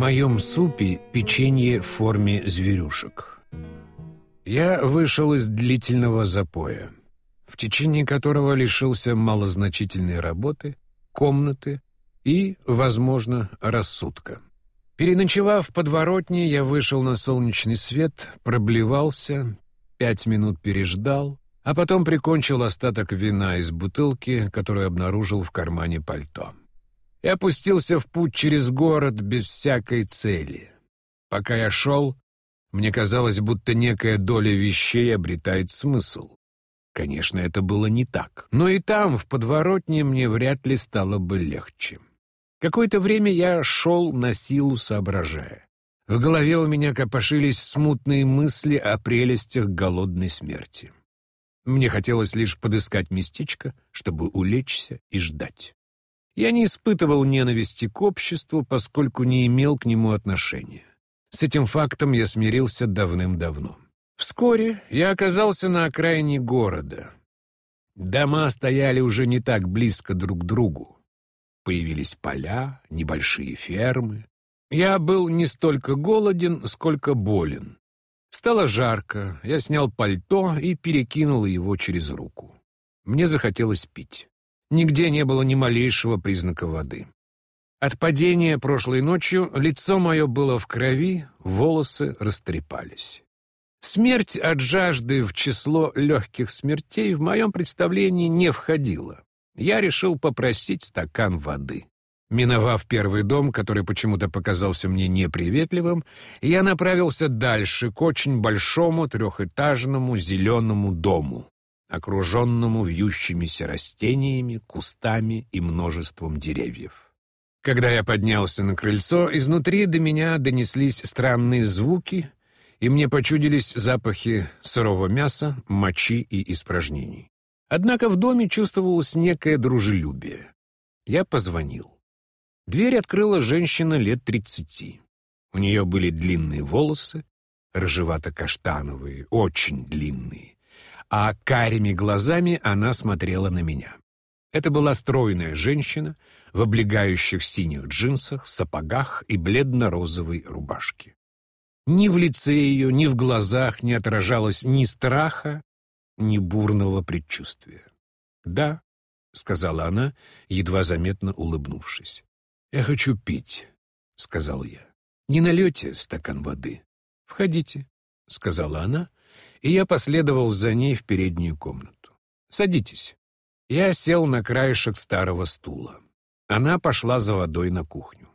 моем супе печенье в форме зверюшек. Я вышел из длительного запоя, в течение которого лишился малозначительной работы, комнаты и, возможно, рассудка. Переночевав в подворотне, я вышел на солнечный свет, проблевался, пять минут переждал, а потом прикончил остаток вина из бутылки, которую обнаружил в кармане пальто. И опустился в путь через город без всякой цели. Пока я шел, мне казалось, будто некая доля вещей обретает смысл. Конечно, это было не так. Но и там, в подворотне, мне вряд ли стало бы легче. Какое-то время я шел на силу, соображая. В голове у меня копошились смутные мысли о прелестях голодной смерти. Мне хотелось лишь подыскать местечко, чтобы улечься и ждать. Я не испытывал ненависти к обществу, поскольку не имел к нему отношения. С этим фактом я смирился давным-давно. Вскоре я оказался на окраине города. Дома стояли уже не так близко друг к другу. Появились поля, небольшие фермы. Я был не столько голоден, сколько болен. Стало жарко, я снял пальто и перекинул его через руку. Мне захотелось пить. Нигде не было ни малейшего признака воды. От падения прошлой ночью лицо мое было в крови, волосы растрепались. Смерть от жажды в число легких смертей в моем представлении не входила я решил попросить стакан воды. Миновав первый дом, который почему-то показался мне неприветливым, я направился дальше, к очень большому трехэтажному зеленому дому, окруженному вьющимися растениями, кустами и множеством деревьев. Когда я поднялся на крыльцо, изнутри до меня донеслись странные звуки, и мне почудились запахи сырого мяса, мочи и испражнений. Однако в доме чувствовалось некое дружелюбие. Я позвонил. Дверь открыла женщина лет тридцати. У нее были длинные волосы, рыжевато-каштановые, очень длинные, а карими глазами она смотрела на меня. Это была стройная женщина в облегающих синих джинсах, сапогах и бледно-розовой рубашке. Ни в лице ее, ни в глазах не отражалось ни страха, ни бурного предчувствия. «Да», — сказала она, едва заметно улыбнувшись. «Я хочу пить», — сказал я. «Не налете стакан воды?» «Входите», — сказала она, и я последовал за ней в переднюю комнату. «Садитесь». Я сел на краешек старого стула. Она пошла за водой на кухню.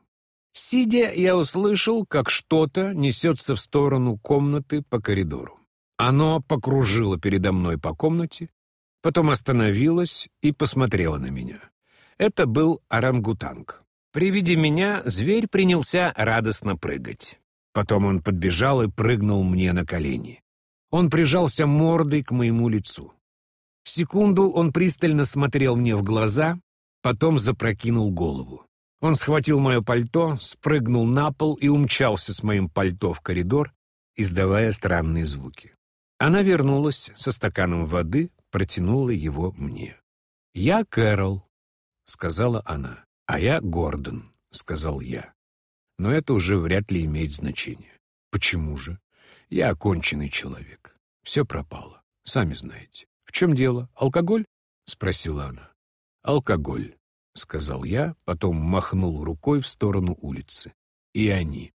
Сидя, я услышал, как что-то несется в сторону комнаты по коридору. Оно покружило передо мной по комнате, потом остановилось и посмотрело на меня. Это был орангутанг. При виде меня зверь принялся радостно прыгать. Потом он подбежал и прыгнул мне на колени. Он прижался мордой к моему лицу. Секунду он пристально смотрел мне в глаза, потом запрокинул голову. Он схватил мое пальто, спрыгнул на пол и умчался с моим пальто в коридор, издавая странные звуки. Она вернулась со стаканом воды, протянула его мне. «Я Кэрол», — сказала она, — «а я Гордон», — сказал я. Но это уже вряд ли имеет значение. Почему же? Я оконченный человек. Все пропало, сами знаете. В чем дело? Алкоголь? — спросила она. «Алкоголь», — сказал я, потом махнул рукой в сторону улицы. «И они.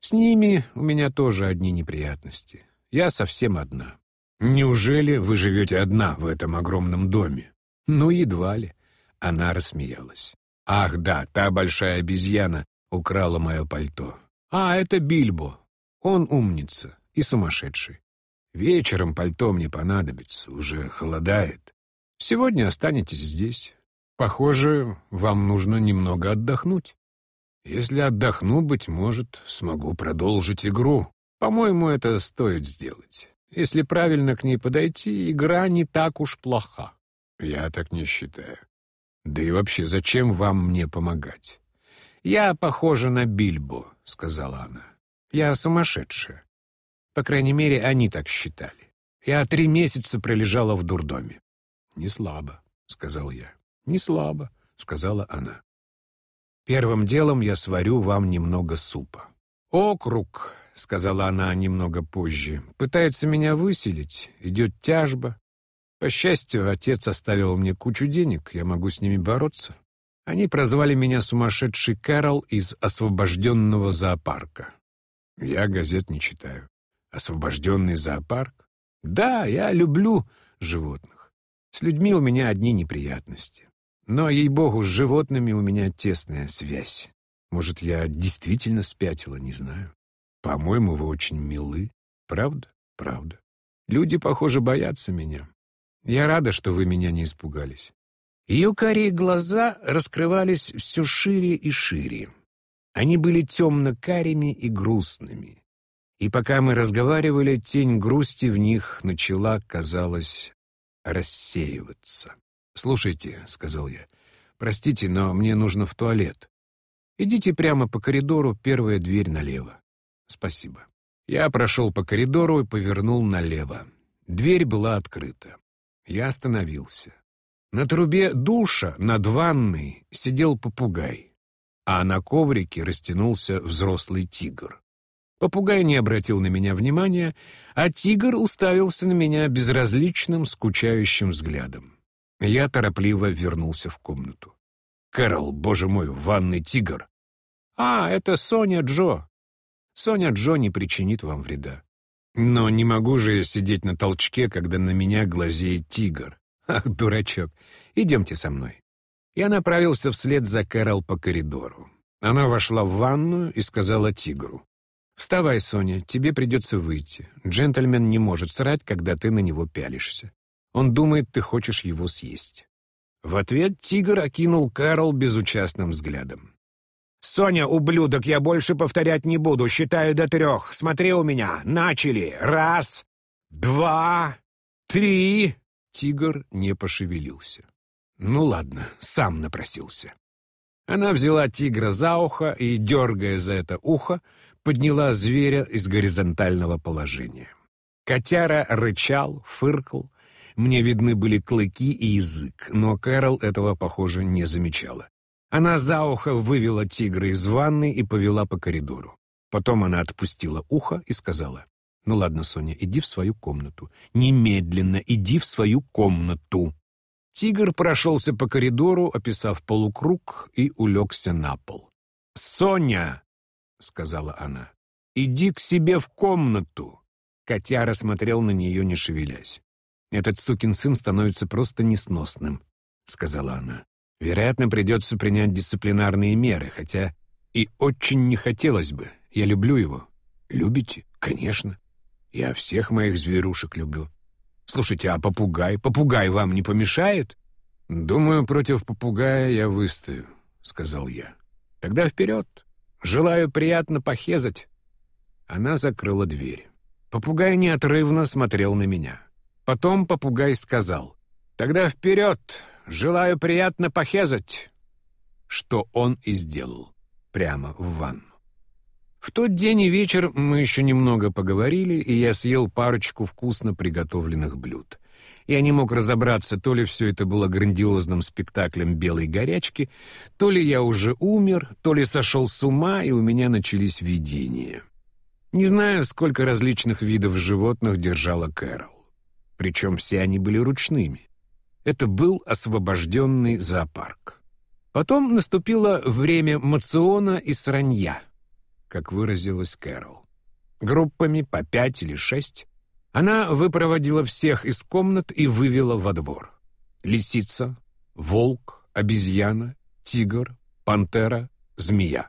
С ними у меня тоже одни неприятности. Я совсем одна. Неужели вы живете одна в этом огромном доме? Ну, едва ли. Она рассмеялась. Ах, да, та большая обезьяна украла мое пальто. А, это Бильбо. Он умница и сумасшедший. Вечером пальто мне понадобится, уже холодает. Сегодня останетесь здесь. Похоже, вам нужно немного отдохнуть. Если отдохну, быть может, смогу продолжить игру. По-моему, это стоит сделать. Если правильно к ней подойти, игра не так уж плоха. Я так не считаю. Да и вообще, зачем вам мне помогать? Я похожа на Бильбо, сказала она. Я сумасшедшая. По крайней мере, они так считали. Я три месяца пролежала в дурдоме. Не слабо, сказал я. Не слабо, сказала она. Первым делом я сварю вам немного супа». «Округ», — сказала она немного позже, — «пытается меня выселить, идет тяжба. По счастью, отец оставил мне кучу денег, я могу с ними бороться. Они прозвали меня сумасшедший Кэрол из освобожденного зоопарка. Я газет не читаю. Освобожденный зоопарк? Да, я люблю животных. С людьми у меня одни неприятности. Но, ей-богу, с животными у меня тесная связь. Может, я действительно спятила, не знаю. По-моему, вы очень милы. Правда? Правда. Люди, похоже, боятся меня. Я рада, что вы меня не испугались». Ее карие глаза раскрывались все шире и шире. Они были темно-карими и грустными. И пока мы разговаривали, тень грусти в них начала, казалось, рассеиваться. «Слушайте», — сказал я, — «простите, но мне нужно в туалет. Идите прямо по коридору, первая дверь налево. Спасибо». Я прошел по коридору и повернул налево. Дверь была открыта. Я остановился. На трубе душа над ванной сидел попугай, а на коврике растянулся взрослый тигр. Попугай не обратил на меня внимания, а тигр уставился на меня безразличным, скучающим взглядом. Я торопливо вернулся в комнату. «Кэрол, боже мой, ванный тигр!» «А, это Соня Джо. Соня Джо не причинит вам вреда. Но не могу же я сидеть на толчке, когда на меня глазеет тигр. Ах, дурачок, идемте со мной. Я направился вслед за Кэрол по коридору. Она вошла в ванную и сказала тигру. «Вставай, Соня, тебе придется выйти. Джентльмен не может срать, когда ты на него пялишься. Он думает, ты хочешь его съесть». В ответ тигр окинул Кэрол безучастным взглядом. «Соня, ублюдок, я больше повторять не буду. Считаю до трех. Смотри у меня. Начали. Раз, два, три...» Тигр не пошевелился. «Ну ладно, сам напросился». Она взяла тигра за ухо и, дергая за это ухо, подняла зверя из горизонтального положения. Котяра рычал, фыркал. Мне видны были клыки и язык, но Кэрол этого, похоже, не замечала. Она за ухо вывела тигра из ванны и повела по коридору. Потом она отпустила ухо и сказала, «Ну ладно, Соня, иди в свою комнату. Немедленно иди в свою комнату». Тигр прошелся по коридору, описав полукруг, и улегся на пол. «Соня!» — сказала она. «Иди к себе в комнату!» Котяра смотрел на нее, не шевелясь. «Этот сукин сын становится просто несносным», — сказала она. Вероятно, придется принять дисциплинарные меры, хотя и очень не хотелось бы. Я люблю его. Любите? Конечно. Я всех моих зверушек люблю. Слушайте, а попугай? Попугай вам не помешает? Думаю, против попугая я выстою, сказал я. Тогда вперед. Желаю приятно похезать. Она закрыла дверь. Попугай неотрывно смотрел на меня. Потом попугай сказал. «Тогда вперед! Желаю приятно похезать!» Что он и сделал. Прямо в ванну. В тот день и вечер мы еще немного поговорили, и я съел парочку вкусно приготовленных блюд. Я не мог разобраться, то ли все это было грандиозным спектаклем белой горячки, то ли я уже умер, то ли сошел с ума, и у меня начались видения. Не знаю, сколько различных видов животных держала Кэрол. Причем все они были ручными. Это был освобожденный зоопарк. Потом наступило время мациона и сранья, как выразилась Кэрол. Группами по пять или шесть она выпроводила всех из комнат и вывела во двор. Лисица, волк, обезьяна, тигр, пантера, змея.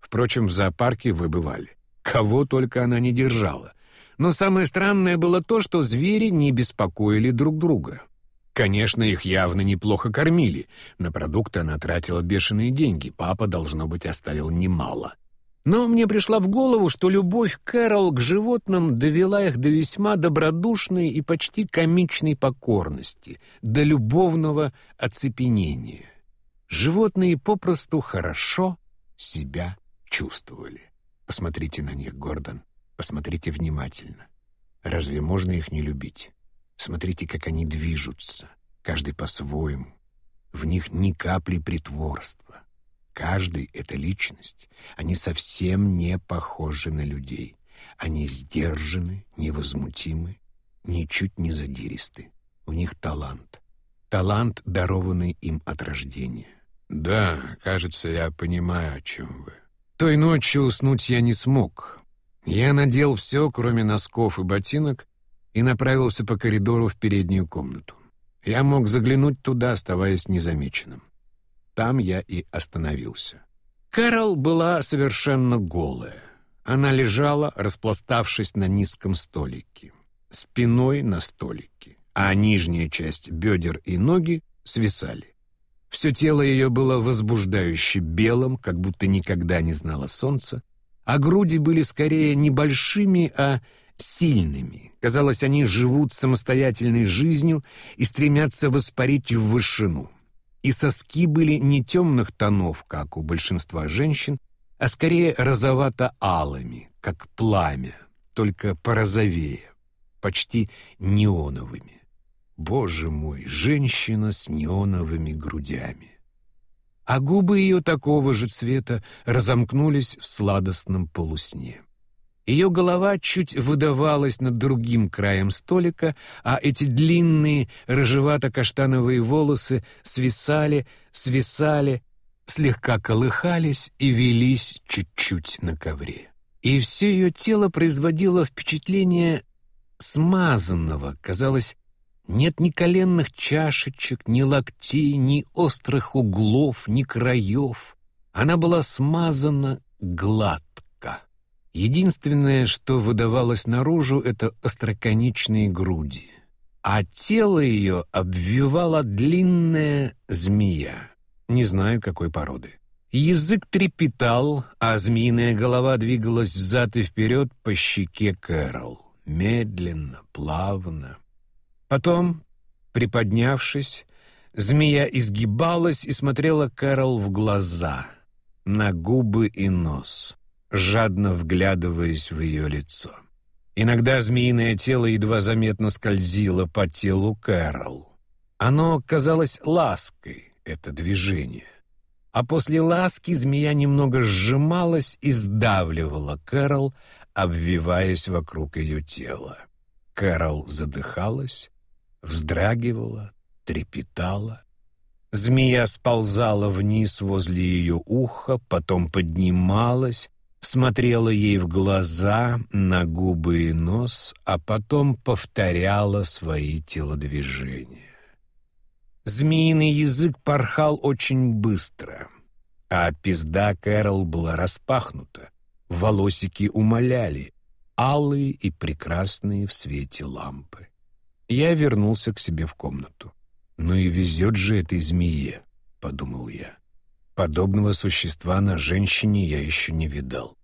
Впрочем, в зоопарке выбывали. Кого только она не держала. Но самое странное было то, что звери не беспокоили друг друга. Конечно, их явно неплохо кормили. На продукты она тратила бешеные деньги. Папа, должно быть, оставил немало. Но мне пришла в голову, что любовь Кэрол к животным довела их до весьма добродушной и почти комичной покорности, до любовного оцепенения. Животные попросту хорошо себя чувствовали. Посмотрите на них, Гордон, посмотрите внимательно. Разве можно их не любить? Смотрите, как они движутся, каждый по-своему. В них ни капли притворства. Каждый — это личность. Они совсем не похожи на людей. Они сдержаны, невозмутимы, ничуть не задиристы. У них талант. Талант, дарованный им от рождения. Да, кажется, я понимаю, о чем вы. Той ночью уснуть я не смог. Я надел все, кроме носков и ботинок, и направился по коридору в переднюю комнату. Я мог заглянуть туда, оставаясь незамеченным. Там я и остановился. Кэрол была совершенно голая. Она лежала, распластавшись на низком столике, спиной на столике, а нижняя часть бедер и ноги свисали. Все тело ее было возбуждающе белым, как будто никогда не знало солнца, а груди были скорее небольшими, а сильными. Казалось, они живут самостоятельной жизнью и стремятся воспарить в вышину. И соски были не темных тонов, как у большинства женщин, а скорее розовато-алыми, как пламя, только порозовее, почти неоновыми. Боже мой, женщина с неоновыми грудями. А губы ее такого же цвета разомкнулись в сладостном полусне. Ее голова чуть выдавалась над другим краем столика, а эти длинные рыжевато-каштановые волосы свисали, свисали, слегка колыхались и велись чуть-чуть на ковре. И все ее тело производило впечатление смазанного, казалось, нет ни коленных чашечек, ни локтей, ни острых углов, ни краев. Она была смазана гладко. Единственное, что выдавалось наружу, это остроконечные груди. А тело ее обвивала длинная змея. Не знаю, какой породы. Язык трепетал, а змеиная голова двигалась взад и вперед по щеке Кэрол. Медленно, плавно. Потом, приподнявшись, змея изгибалась и смотрела Кэрол в глаза, на губы и нос, жадно вглядываясь в ее лицо. Иногда змеиное тело едва заметно скользило по телу Кэрол. Оно казалось лаской, это движение. А после ласки змея немного сжималась и сдавливала Кэрол, обвиваясь вокруг ее тела. Кэрол задыхалась, вздрагивала, трепетала. Змея сползала вниз возле ее уха, потом поднималась, смотрела ей в глаза, на губы и нос, а потом повторяла свои телодвижения. Змеиный язык порхал очень быстро, а пизда Кэрол была распахнута. Волосики умоляли, алые и прекрасные в свете лампы. Я вернулся к себе в комнату. «Ну и везет же этой змее», — подумал я. Подобного существа на женщине я еще не видал.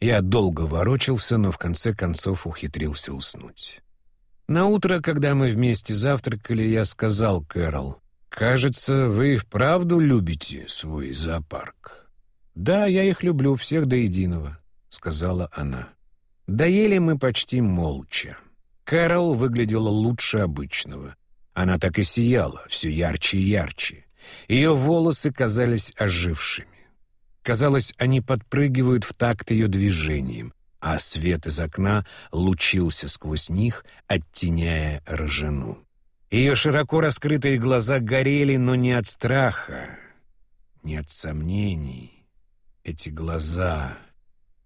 Я долго ворочался, но в конце концов ухитрился уснуть. На утро, когда мы вместе завтракали, я сказал Кэрол, «Кажется, вы вправду любите свой зоопарк». «Да, я их люблю, всех до единого», — сказала она. Доели мы почти молча. Кэрол выглядела лучше обычного. Она так и сияла, все ярче и ярче. Ее волосы казались ожившими. Казалось, они подпрыгивают в такт ее движением, а свет из окна лучился сквозь них, оттеняя рожену. Ее широко раскрытые глаза горели, но не от страха, не от сомнений. Эти глаза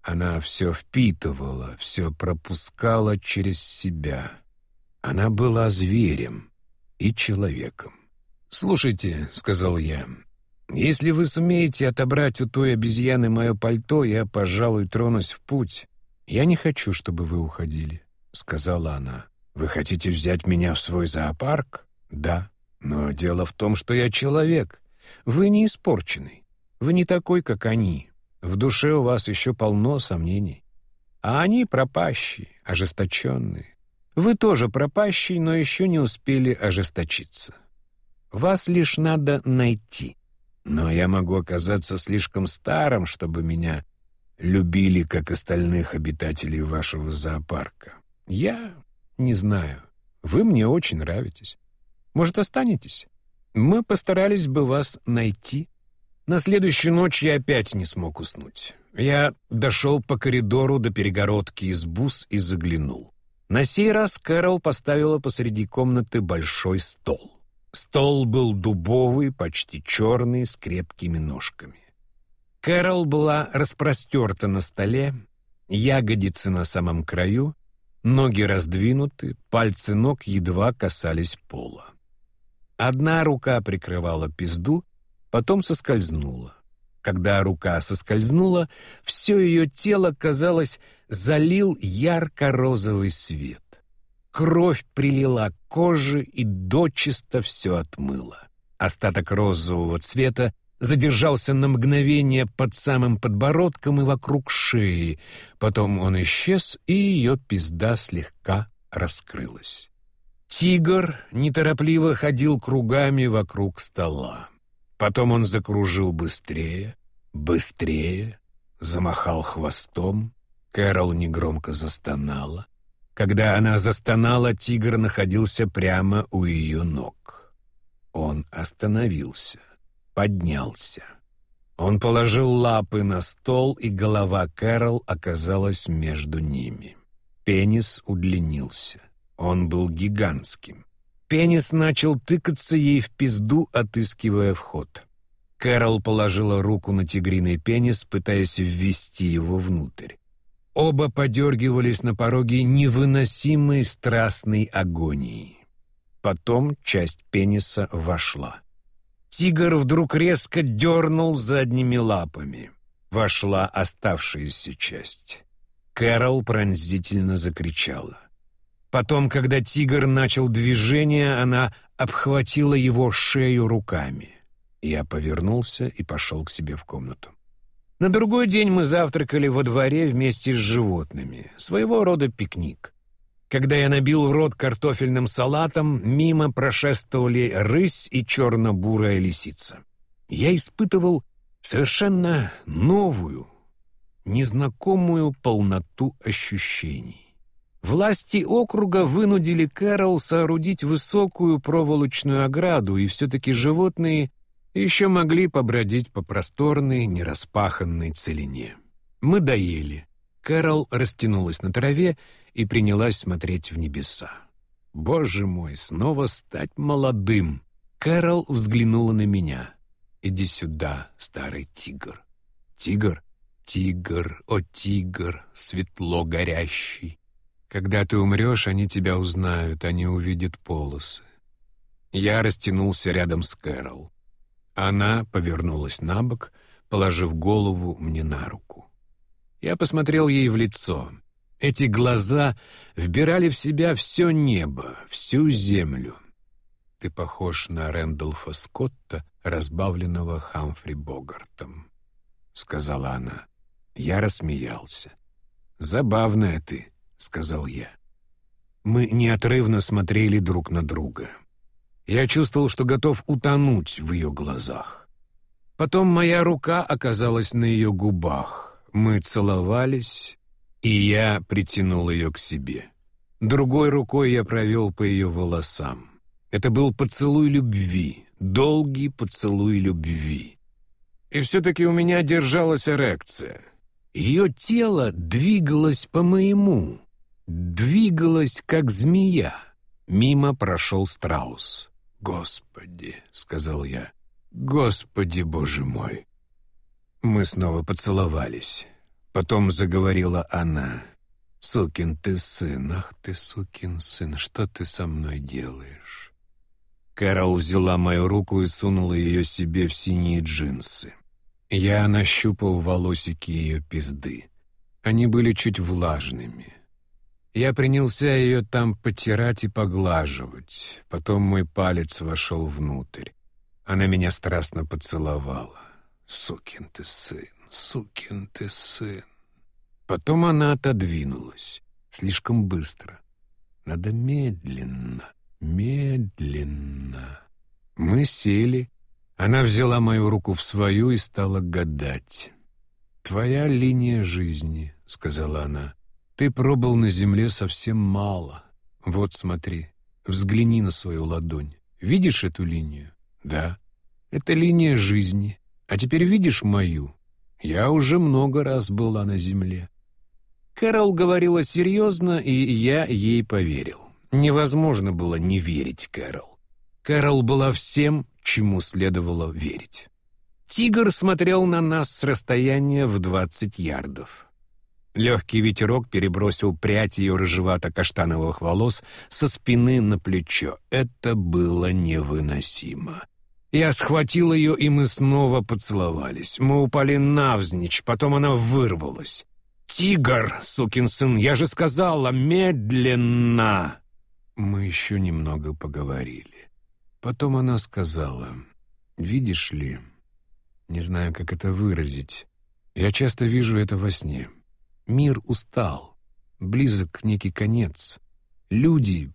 она все впитывала, все пропускала через себя. Она была зверем и человеком. «Слушайте», — сказал я, — «если вы сумеете отобрать у той обезьяны мое пальто, я, пожалуй, тронусь в путь. Я не хочу, чтобы вы уходили», — сказала она. «Вы хотите взять меня в свой зоопарк?» «Да. Но дело в том, что я человек. Вы не испорченный. Вы не такой, как они. В душе у вас еще полно сомнений. А они пропащие, ожесточенные. Вы тоже пропащий, но еще не успели ожесточиться. Вас лишь надо найти. Но я могу оказаться слишком старым, чтобы меня любили, как остальных обитателей вашего зоопарка. Я не знаю. Вы мне очень нравитесь. Может, останетесь? Мы постарались бы вас найти. На следующую ночь я опять не смог уснуть. Я дошел по коридору до перегородки из бус и заглянул. На сей раз Кэрол поставила посреди комнаты большой стол. Стол был дубовый, почти черный, с крепкими ножками. Кэрол была распростерта на столе, ягодицы на самом краю, ноги раздвинуты, пальцы ног едва касались пола. Одна рука прикрывала пизду, потом соскользнула. Когда рука соскользнула, все ее тело, казалось, залил ярко-розовый свет. Кровь прилила к коже и дочисто все отмыла. Остаток розового цвета задержался на мгновение под самым подбородком и вокруг шеи. Потом он исчез, и ее пизда слегка раскрылась. Тигр неторопливо ходил кругами вокруг стола. Потом он закружил быстрее, быстрее, замахал хвостом. Кэрол негромко застонала. Когда она застонала, тигр находился прямо у ее ног. Он остановился, поднялся. Он положил лапы на стол, и голова Кэрол оказалась между ними. Пенис удлинился. Он был гигантским. Пенис начал тыкаться ей в пизду, отыскивая вход. Кэрол положила руку на тигриный пенис, пытаясь ввести его внутрь. Оба подергивались на пороге невыносимой страстной агонии. Потом часть пениса вошла. Тигр вдруг резко дернул задними лапами. Вошла оставшаяся часть. Кэрол пронзительно закричала. Потом, когда тигр начал движение, она обхватила его шею руками. Я повернулся и пошел к себе в комнату. На другой день мы завтракали во дворе вместе с животными. Своего рода пикник. Когда я набил рот картофельным салатом, мимо прошествовали рысь и черно-бурая лисица. Я испытывал совершенно новую, незнакомую полноту ощущений. Власти округа вынудили Кэрол соорудить высокую проволочную ограду, и все-таки животные еще могли побродить по просторной, нераспаханной целине. Мы доели. Кэрол растянулась на траве и принялась смотреть в небеса. «Боже мой, снова стать молодым!» Кэрол взглянула на меня. «Иди сюда, старый тигр». «Тигр? Тигр, о тигр, светло горящий. Когда ты умрешь, они тебя узнают, они увидят полосы». Я растянулся рядом с Кэрол. Она повернулась на бок, положив голову мне на руку. Я посмотрел ей в лицо. Эти глаза вбирали в себя все небо, всю землю. «Ты похож на Рэндолфа Скотта, разбавленного Хамфри Богартом», — сказала она. Я рассмеялся. «Забавная ты», — сказал я. Мы неотрывно смотрели друг на друга. Я чувствовал, что готов утонуть в ее глазах. Потом моя рука оказалась на ее губах. Мы целовались, и я притянул ее к себе. Другой рукой я провел по ее волосам. Это был поцелуй любви, долгий поцелуй любви. И все-таки у меня держалась эрекция. Ее тело двигалось по моему, двигалось, как змея. Мимо прошел страус. «Господи!» — сказал я. «Господи, Боже мой!» Мы снова поцеловались. Потом заговорила она. «Сукин ты сын, ах ты, сукин сын, что ты со мной делаешь?» Кэрол взяла мою руку и сунула ее себе в синие джинсы. Я нащупал волосики ее пизды. Они были чуть влажными. Я принялся ее там потирать и поглаживать. Потом мой палец вошел внутрь. Она меня страстно поцеловала. «Сукин ты сын, сукин ты сын». Потом она отодвинулась. Слишком быстро. Надо медленно, медленно. Мы сели. Она взяла мою руку в свою и стала гадать. «Твоя линия жизни», — сказала она. Ты пробыл на земле совсем мало. Вот смотри, взгляни на свою ладонь. Видишь эту линию? Да. Это линия жизни. А теперь видишь мою? Я уже много раз была на земле». Кэрол говорила серьезно, и я ей поверил. Невозможно было не верить Кэрол. Кэрол была всем, чему следовало верить. Тигр смотрел на нас с расстояния в двадцать ярдов. Легкий ветерок перебросил прядь ее рыжевато-каштановых волос со спины на плечо. Это было невыносимо. Я схватил ее, и мы снова поцеловались. Мы упали навзничь, потом она вырвалась. «Тигр, сукин сын, я же сказала, медленно!» Мы еще немного поговорили. Потом она сказала, «Видишь ли, не знаю, как это выразить, я часто вижу это во сне». Мир устал, близок некий конец. Люди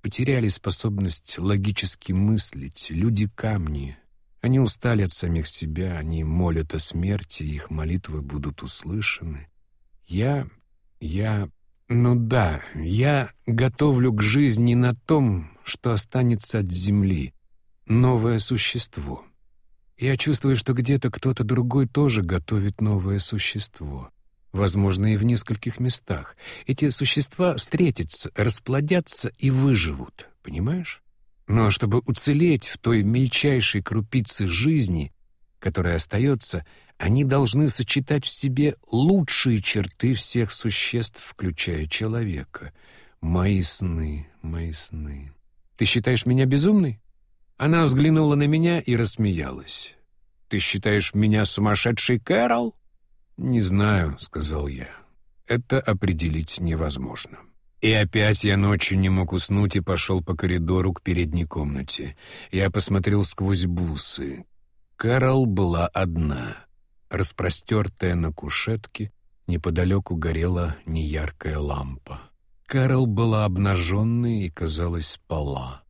потеряли способность логически мыслить, люди-камни. Они устали от самих себя, они молят о смерти, их молитвы будут услышаны. Я... я... ну да, я готовлю к жизни на том, что останется от земли, новое существо. Я чувствую, что где-то кто-то другой тоже готовит новое существо возможно, и в нескольких местах. Эти существа встретятся, расплодятся и выживут, понимаешь? Но чтобы уцелеть в той мельчайшей крупице жизни, которая остается, они должны сочетать в себе лучшие черты всех существ, включая человека. Мои сны, мои сны. Ты считаешь меня безумной? Она взглянула на меня и рассмеялась. Ты считаешь меня сумасшедшей, Кэрол? «Не знаю», — сказал я. «Это определить невозможно». И опять я ночью не мог уснуть и пошел по коридору к передней комнате. Я посмотрел сквозь бусы. Кэрол была одна. Распростертая на кушетке, неподалеку горела неяркая лампа. Кэрол была обнаженной и, казалось, спала.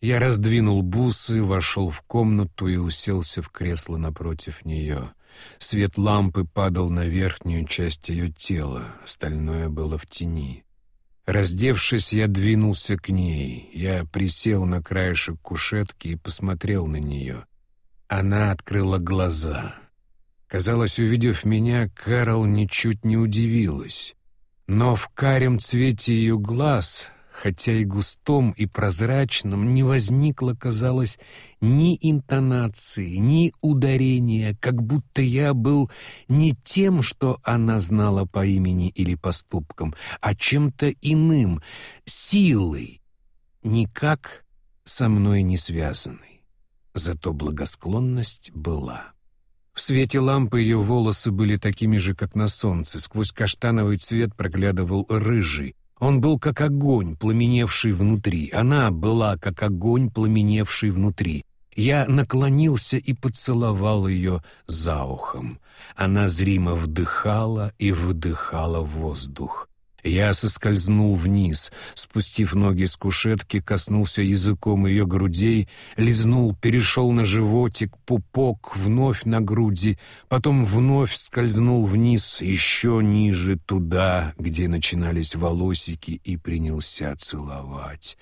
Я раздвинул бусы, вошел в комнату и уселся в кресло напротив нее — Свет лампы падал на верхнюю часть ее тела, остальное было в тени. Раздевшись, я двинулся к ней. Я присел на краешек кушетки и посмотрел на нее. Она открыла глаза. Казалось, увидев меня, Кэрол ничуть не удивилась. Но в карем цвете ее глаз хотя и густом и прозрачном, не возникло, казалось, ни интонации, ни ударения, как будто я был не тем, что она знала по имени или поступкам, а чем-то иным, силой, никак со мной не связанной. Зато благосклонность была. В свете лампы ее волосы были такими же, как на солнце, сквозь каштановый цвет проглядывал рыжий, он был как огонь, пламеневший внутри. Она была как огонь, пламеневший внутри. Я наклонился и поцеловал ее за ухом. Она зримо вдыхала и выдыхала воздух. Я соскользнул вниз, спустив ноги с кушетки, коснулся языком ее грудей, лизнул, перешел на животик, пупок, вновь на груди, потом вновь скользнул вниз, еще ниже, туда, где начинались волосики, и принялся целовать.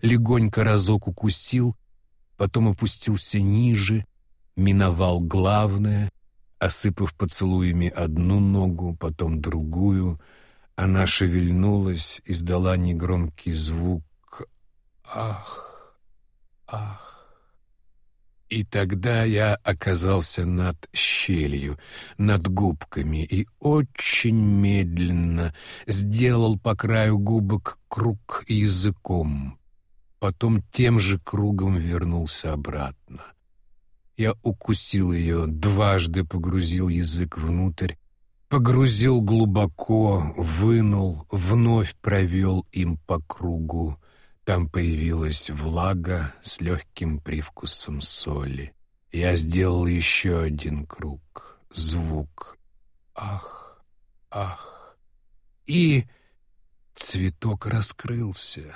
Легонько разок укусил, потом опустился ниже, миновал главное, осыпав поцелуями одну ногу, потом другую — она шевельнулась, издала негромкий звук «Ах! Ах!» И тогда я оказался над щелью, над губками и очень медленно сделал по краю губок круг языком. Потом тем же кругом вернулся обратно. Я укусил ее, дважды погрузил язык внутрь, Погрузил глубоко, вынул, вновь провел им по кругу. Там появилась влага с легким привкусом соли. Я сделал еще один круг. Звук. Ах, ах. И цветок раскрылся.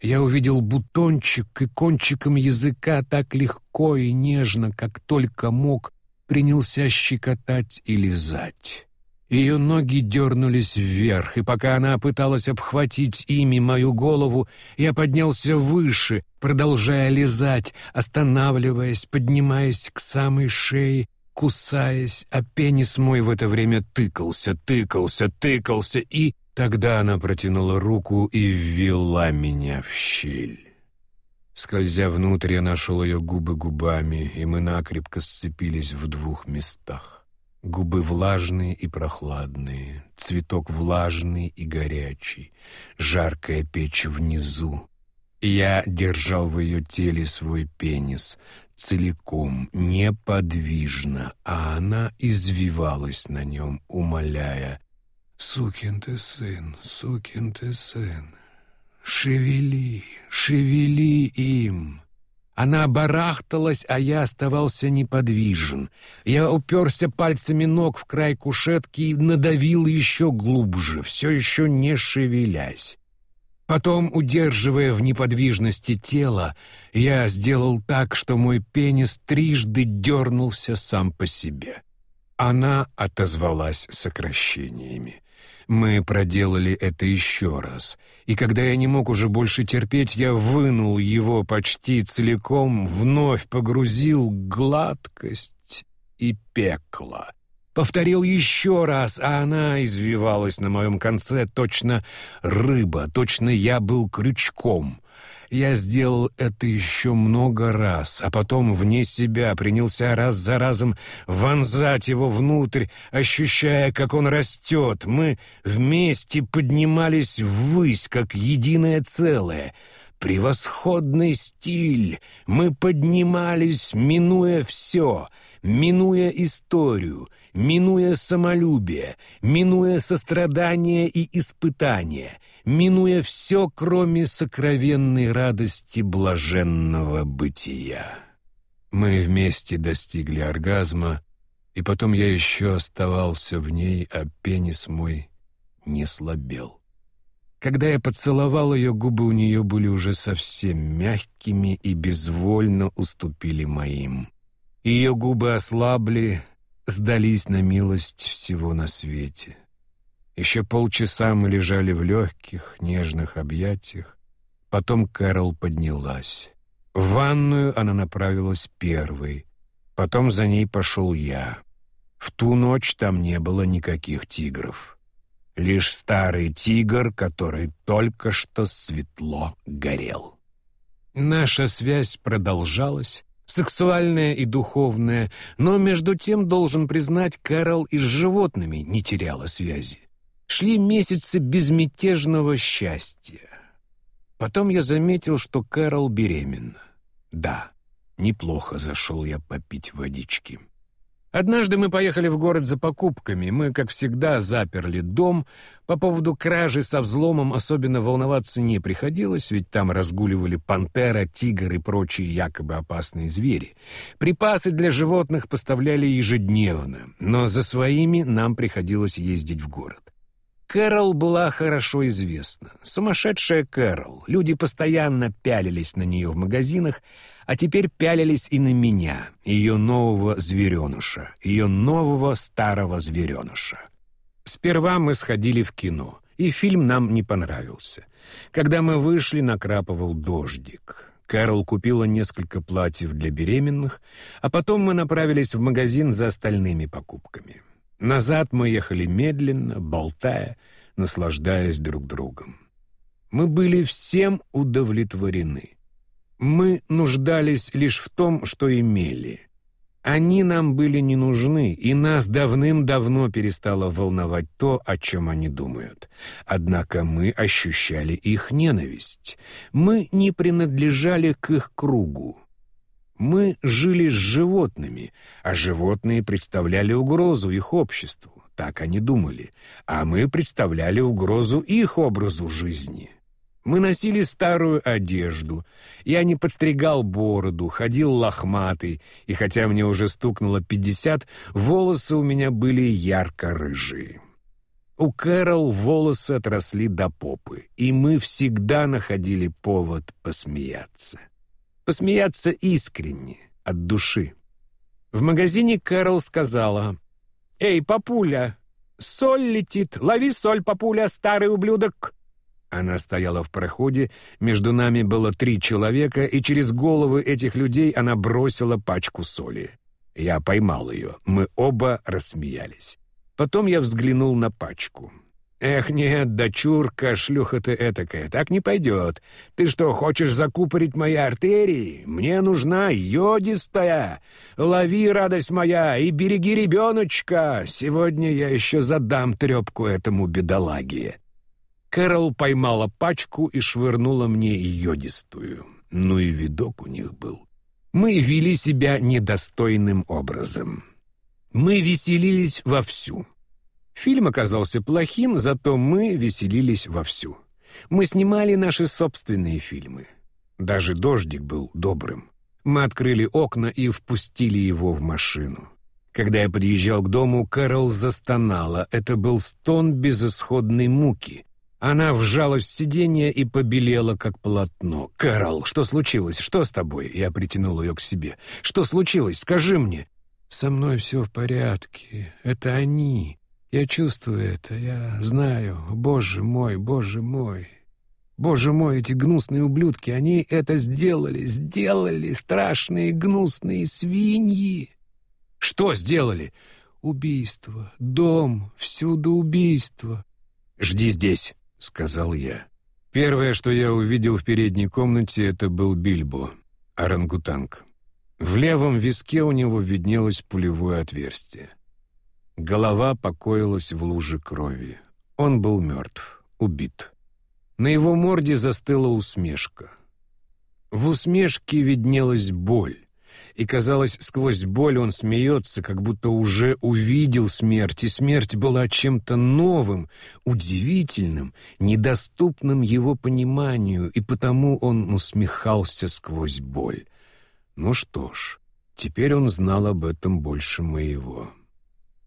Я увидел бутончик и кончиком языка так легко и нежно, как только мог, принялся щекотать и лизать. Ее ноги дернулись вверх, и пока она пыталась обхватить ими мою голову, я поднялся выше, продолжая лизать, останавливаясь, поднимаясь к самой шее, кусаясь, а пенис мой в это время тыкался, тыкался, тыкался, и тогда она протянула руку и ввела меня в щель. Скользя внутрь, я нашел ее губы губами, и мы накрепко сцепились в двух местах. Губы влажные и прохладные, цветок влажный и горячий, жаркая печь внизу. Я держал в ее теле свой пенис, целиком, неподвижно, а она извивалась на нем, умоляя «Сукин ты сын, сукин ты сын, шевели, шевели им». Она барахталась, а я оставался неподвижен. Я уперся пальцами ног в край кушетки и надавил еще глубже, все еще не шевелясь. Потом, удерживая в неподвижности тело, я сделал так, что мой пенис трижды дернулся сам по себе. Она отозвалась сокращениями. Мы проделали это еще раз, и когда я не мог уже больше терпеть, я вынул его почти целиком, вновь погрузил гладкость и пекло. Повторил еще раз, а она извивалась на моем конце, точно рыба, точно я был крючком — я сделал это еще много раз, а потом вне себя принялся раз за разом вонзать его внутрь, ощущая, как он растет. Мы вместе поднимались ввысь, как единое целое. Превосходный стиль! Мы поднимались, минуя все, минуя историю, минуя самолюбие, минуя сострадание и испытания — минуя все, кроме сокровенной радости блаженного бытия. Мы вместе достигли оргазма, и потом я еще оставался в ней, а пенис мой не слабел. Когда я поцеловал ее, губы у нее были уже совсем мягкими и безвольно уступили моим. Ее губы ослабли, сдались на милость всего на свете. Еще полчаса мы лежали в легких, нежных объятиях. Потом Кэрол поднялась. В ванную она направилась первой. Потом за ней пошел я. В ту ночь там не было никаких тигров. Лишь старый тигр, который только что светло горел. Наша связь продолжалась, сексуальная и духовная, но между тем, должен признать, Кэрол и с животными не теряла связи. Шли месяцы безмятежного счастья. Потом я заметил, что Кэрол беременна. Да, неплохо зашел я попить водички. Однажды мы поехали в город за покупками. Мы, как всегда, заперли дом. По поводу кражи со взломом особенно волноваться не приходилось, ведь там разгуливали пантера, тигр и прочие якобы опасные звери. Припасы для животных поставляли ежедневно, но за своими нам приходилось ездить в город. Кэрол была хорошо известна. Сумасшедшая Кэрол. Люди постоянно пялились на нее в магазинах, а теперь пялились и на меня, ее нового звереныша, ее нового старого звереныша. Сперва мы сходили в кино, и фильм нам не понравился. Когда мы вышли, накрапывал дождик. Кэрол купила несколько платьев для беременных, а потом мы направились в магазин за остальными покупками. Назад мы ехали медленно, болтая, наслаждаясь друг другом. Мы были всем удовлетворены. Мы нуждались лишь в том, что имели. Они нам были не нужны, и нас давным-давно перестало волновать то, о чем они думают. Однако мы ощущали их ненависть. Мы не принадлежали к их кругу. Мы жили с животными, а животные представляли угрозу их обществу, так они думали, а мы представляли угрозу их образу жизни. Мы носили старую одежду, я не подстригал бороду, ходил лохматый, и хотя мне уже стукнуло пятьдесят, волосы у меня были ярко-рыжие. У Кэрол волосы отросли до попы, и мы всегда находили повод посмеяться. Посмеяться искренне, от души. В магазине Кэрол сказала, «Эй, папуля, Соль летит! Лови соль, папуля, старый ублюдок!» Она стояла в проходе, между нами было три человека, и через головы этих людей она бросила пачку соли. Я поймал ее, мы оба рассмеялись. Потом я взглянул на пачку. «Эх, нет, дочурка, шлюха ты этакая, так не пойдет. Ты что, хочешь закупорить мои артерии? Мне нужна йодистая. Лови, радость моя, и береги ребеночка. Сегодня я еще задам трепку этому бедолаге». Кэрол поймала пачку и швырнула мне йодистую. Ну и видок у них был. Мы вели себя недостойным образом. Мы веселились вовсю. Фильм оказался плохим, зато мы веселились вовсю. Мы снимали наши собственные фильмы. Даже дождик был добрым. Мы открыли окна и впустили его в машину. Когда я подъезжал к дому, Кэрол застонала. Это был стон безысходной муки. Она вжалась в сиденье и побелела, как полотно. «Кэрол, что случилось? Что с тобой?» Я притянул ее к себе. «Что случилось? Скажи мне!» «Со мной все в порядке. Это они. Я чувствую это, я знаю. Боже мой, боже мой. Боже мой, эти гнусные ублюдки, они это сделали, сделали, страшные гнусные свиньи. Что сделали? Убийство, дом, всюду убийство. Жди здесь, сказал я. Первое, что я увидел в передней комнате, это был Бильбо, орангутанг. В левом виске у него виднелось пулевое отверстие. Голова покоилась в луже крови. Он был мертв, убит. На его морде застыла усмешка. В усмешке виднелась боль, и, казалось, сквозь боль он смеется, как будто уже увидел смерть, и смерть была чем-то новым, удивительным, недоступным его пониманию, и потому он усмехался сквозь боль. Ну что ж, теперь он знал об этом больше моего.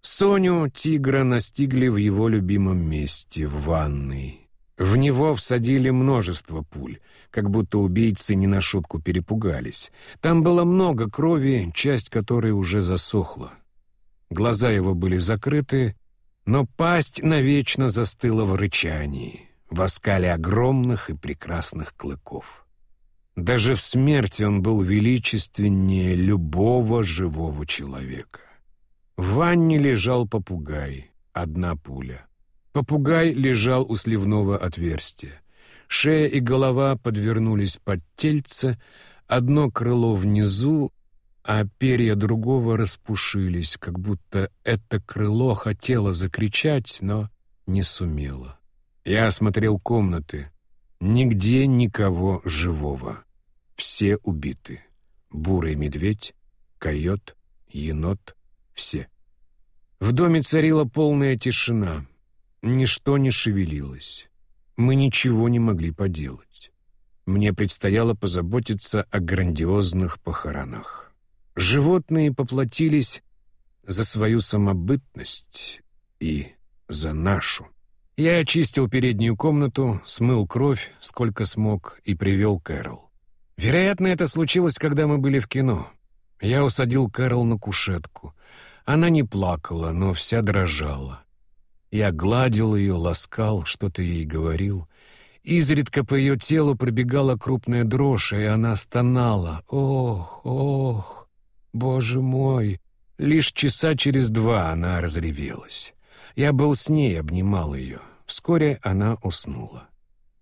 Соню тигра настигли в его любимом месте, в ванной. В него всадили множество пуль, как будто убийцы не на шутку перепугались. Там было много крови, часть которой уже засохла. Глаза его были закрыты, но пасть навечно застыла в рычании, в оскале огромных и прекрасных клыков. Даже в смерти он был величественнее любого живого человека. В ванне лежал попугай, одна пуля. Попугай лежал у сливного отверстия. Шея и голова подвернулись под тельце, одно крыло внизу, а перья другого распушились, как будто это крыло хотело закричать, но не сумело. Я осмотрел комнаты. Нигде никого живого. Все убиты. Бурый медведь, койот, енот, все. В доме царила полная тишина. Ничто не шевелилось. Мы ничего не могли поделать. Мне предстояло позаботиться о грандиозных похоронах. Животные поплатились за свою самобытность и за нашу. Я очистил переднюю комнату, смыл кровь, сколько смог, и привел Кэрол. Вероятно, это случилось, когда мы были в кино. Я усадил Кэрол на кушетку. Она не плакала, но вся дрожала. Я гладил ее, ласкал, что-то ей говорил. Изредка по ее телу пробегала крупная дрожь, и она стонала. «Ох, ох, боже мой!» Лишь часа через два она разревелась. Я был с ней, обнимал ее. Вскоре она уснула.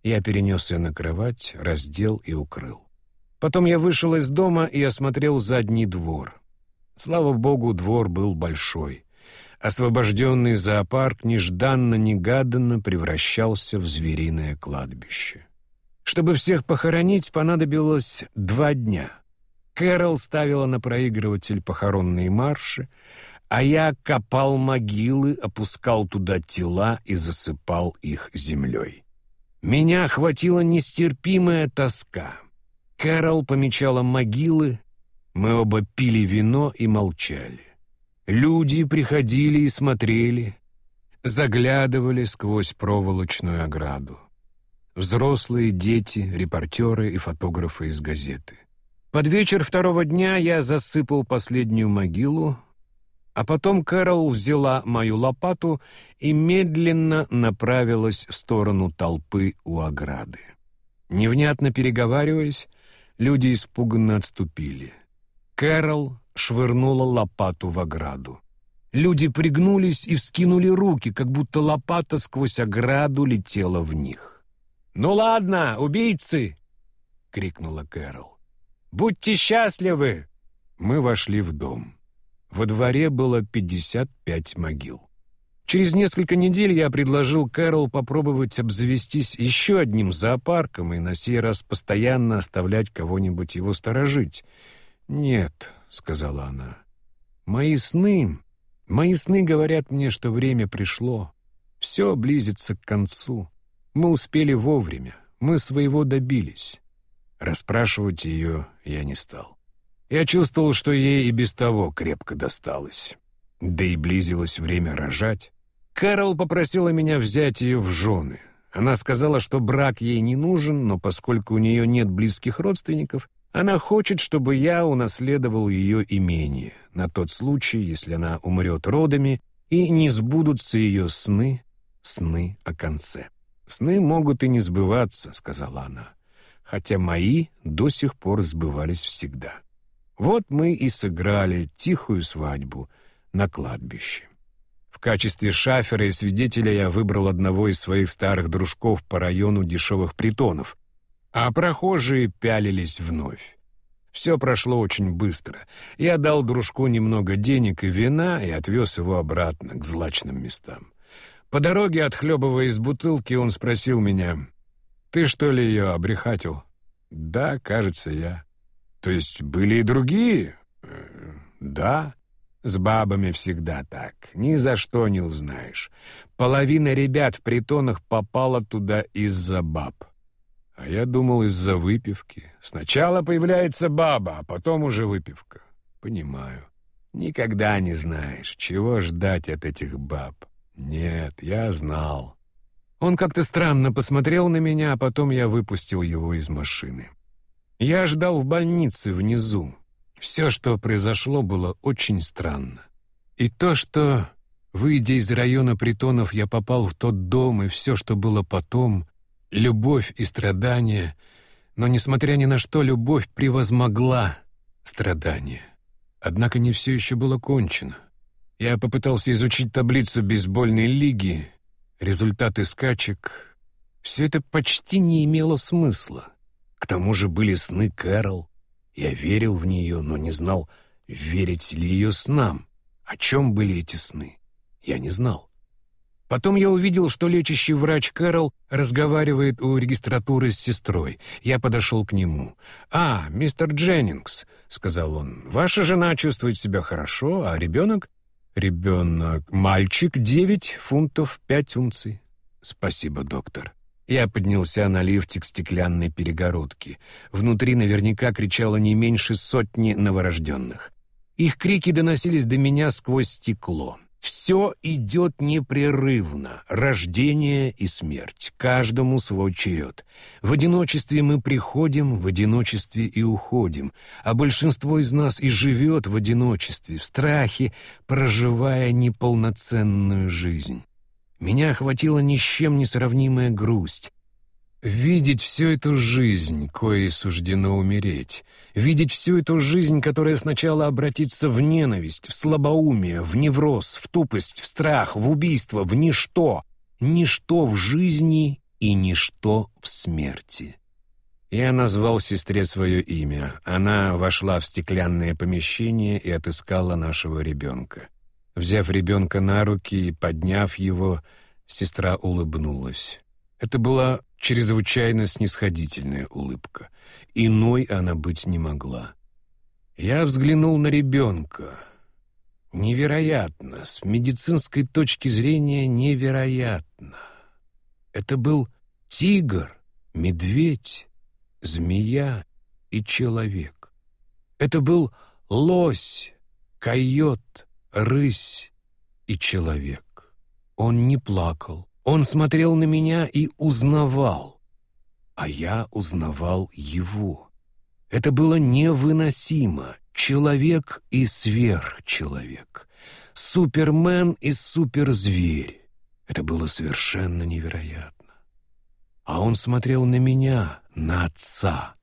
Я перенес ее на кровать, раздел и укрыл. Потом я вышел из дома и осмотрел задний двор. Слава богу, двор был большой. Освобожденный зоопарк нежданно-негаданно превращался в звериное кладбище. Чтобы всех похоронить, понадобилось два дня. Кэрол ставила на проигрыватель похоронные марши, а я копал могилы, опускал туда тела и засыпал их землей. Меня охватила нестерпимая тоска. Кэрол помечала могилы, мы оба пили вино и молчали. Люди приходили и смотрели, заглядывали сквозь проволочную ограду. Взрослые, дети, репортеры и фотографы из газеты. Под вечер второго дня я засыпал последнюю могилу, А потом Кэрол взяла мою лопату и медленно направилась в сторону толпы у ограды. Невнятно переговариваясь, люди испуганно отступили. Кэрол швырнула лопату в ограду. Люди пригнулись и вскинули руки, как будто лопата сквозь ограду летела в них. «Ну ладно, убийцы!» — крикнула Кэрол. «Будьте счастливы!» Мы вошли в дом. Во дворе было 55 могил. Через несколько недель я предложил Кэрол попробовать обзавестись еще одним зоопарком и на сей раз постоянно оставлять кого-нибудь его сторожить. «Нет», — сказала она, — «мои сны Мои сны говорят мне, что время пришло. Все близится к концу. Мы успели вовремя. Мы своего добились. Расспрашивать ее я не стал. Я чувствовал, что ей и без того крепко досталось. Да и близилось время рожать. Кэрол попросила меня взять ее в жены. Она сказала, что брак ей не нужен, но поскольку у нее нет близких родственников, она хочет, чтобы я унаследовал ее имение, на тот случай, если она умрет родами, и не сбудутся ее сны, сны о конце. «Сны могут и не сбываться», — сказала она, хотя мои до сих пор сбывались всегда. Вот мы и сыграли тихую свадьбу на кладбище. В качестве шафера и свидетеля я выбрал одного из своих старых дружков по району дешевых притонов, а прохожие пялились вновь. Все прошло очень быстро. Я дал дружку немного денег и вина и отвез его обратно к злачным местам. По дороге, отхлебывая из бутылки, он спросил меня, «Ты что ли ее обрехатил?» «Да, кажется, я». «То есть были и другие?» «Э, «Да». С бабами всегда так. Ни за что не узнаешь. Половина ребят в притонах попала туда из-за баб. А я думал из-за выпивки. Сначала появляется баба, а потом уже выпивка. Понимаю. Никогда не знаешь, чего ждать от этих баб. Нет, я знал. Он как-то странно посмотрел на меня, а потом я выпустил его из машины. Я ждал в больнице внизу. Все, что произошло, было очень странно. И то, что, выйдя из района притонов, я попал в тот дом, и все, что было потом, любовь и страдания, но, несмотря ни на что, любовь превозмогла страдания. Однако не все еще было кончено. Я попытался изучить таблицу бейсбольной лиги, результаты скачек. Все это почти не имело смысла. К тому же были сны Кэрол. Я верил в нее, но не знал, верить ли ее снам. О чем были эти сны? Я не знал. Потом я увидел, что лечащий врач Кэрол разговаривает у регистратуры с сестрой. Я подошел к нему. «А, мистер Дженнингс», — сказал он, — «ваша жена чувствует себя хорошо, а ребенок?» «Ребенок... Мальчик, девять фунтов пять унций». «Спасибо, доктор». Я поднялся на лифте к стеклянной перегородке. Внутри наверняка кричало не меньше сотни новорожденных. Их крики доносились до меня сквозь стекло. Все идет непрерывно, рождение и смерть, каждому свой черед. В одиночестве мы приходим, в одиночестве и уходим, а большинство из нас и живет в одиночестве, в страхе, проживая неполноценную жизнь. Меня охватила ни с чем не сравнимая грусть. Видеть всю эту жизнь, коей суждено умереть. Видеть всю эту жизнь, которая сначала обратится в ненависть, в слабоумие, в невроз, в тупость, в страх, в убийство, в ничто. Ничто в жизни и ничто в смерти. Я назвал сестре свое имя. Она вошла в стеклянное помещение и отыскала нашего ребенка. Взяв ребенка на руки и подняв его, сестра улыбнулась. Это была чрезвычайно снисходительная улыбка. Иной она быть не могла. Я взглянул на ребенка. Невероятно, с медицинской точки зрения невероятно. Это был тигр, медведь, змея и человек. Это был лось, койот, рысь и человек. Он не плакал, он смотрел на меня и узнавал, а я узнавал его. Это было невыносимо, человек и сверхчеловек, супермен и суперзверь. Это было совершенно невероятно. А он смотрел на меня, на отца,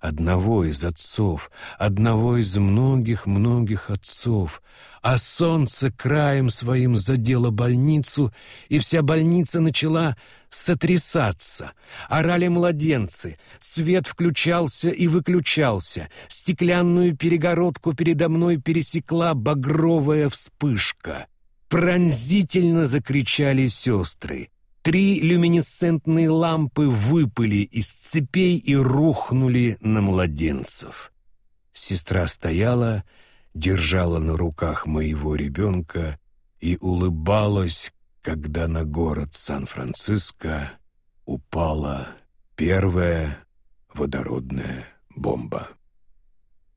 одного из отцов, одного из многих-многих отцов, а солнце краем своим задело больницу, и вся больница начала сотрясаться. Орали младенцы, свет включался и выключался, стеклянную перегородку передо мной пересекла багровая вспышка. Пронзительно закричали сестры. Три люминесцентные лампы выпали из цепей и рухнули на младенцев. Сестра стояла, держала на руках моего ребенка и улыбалась, когда на город Сан-Франциско упала первая водородная бомба.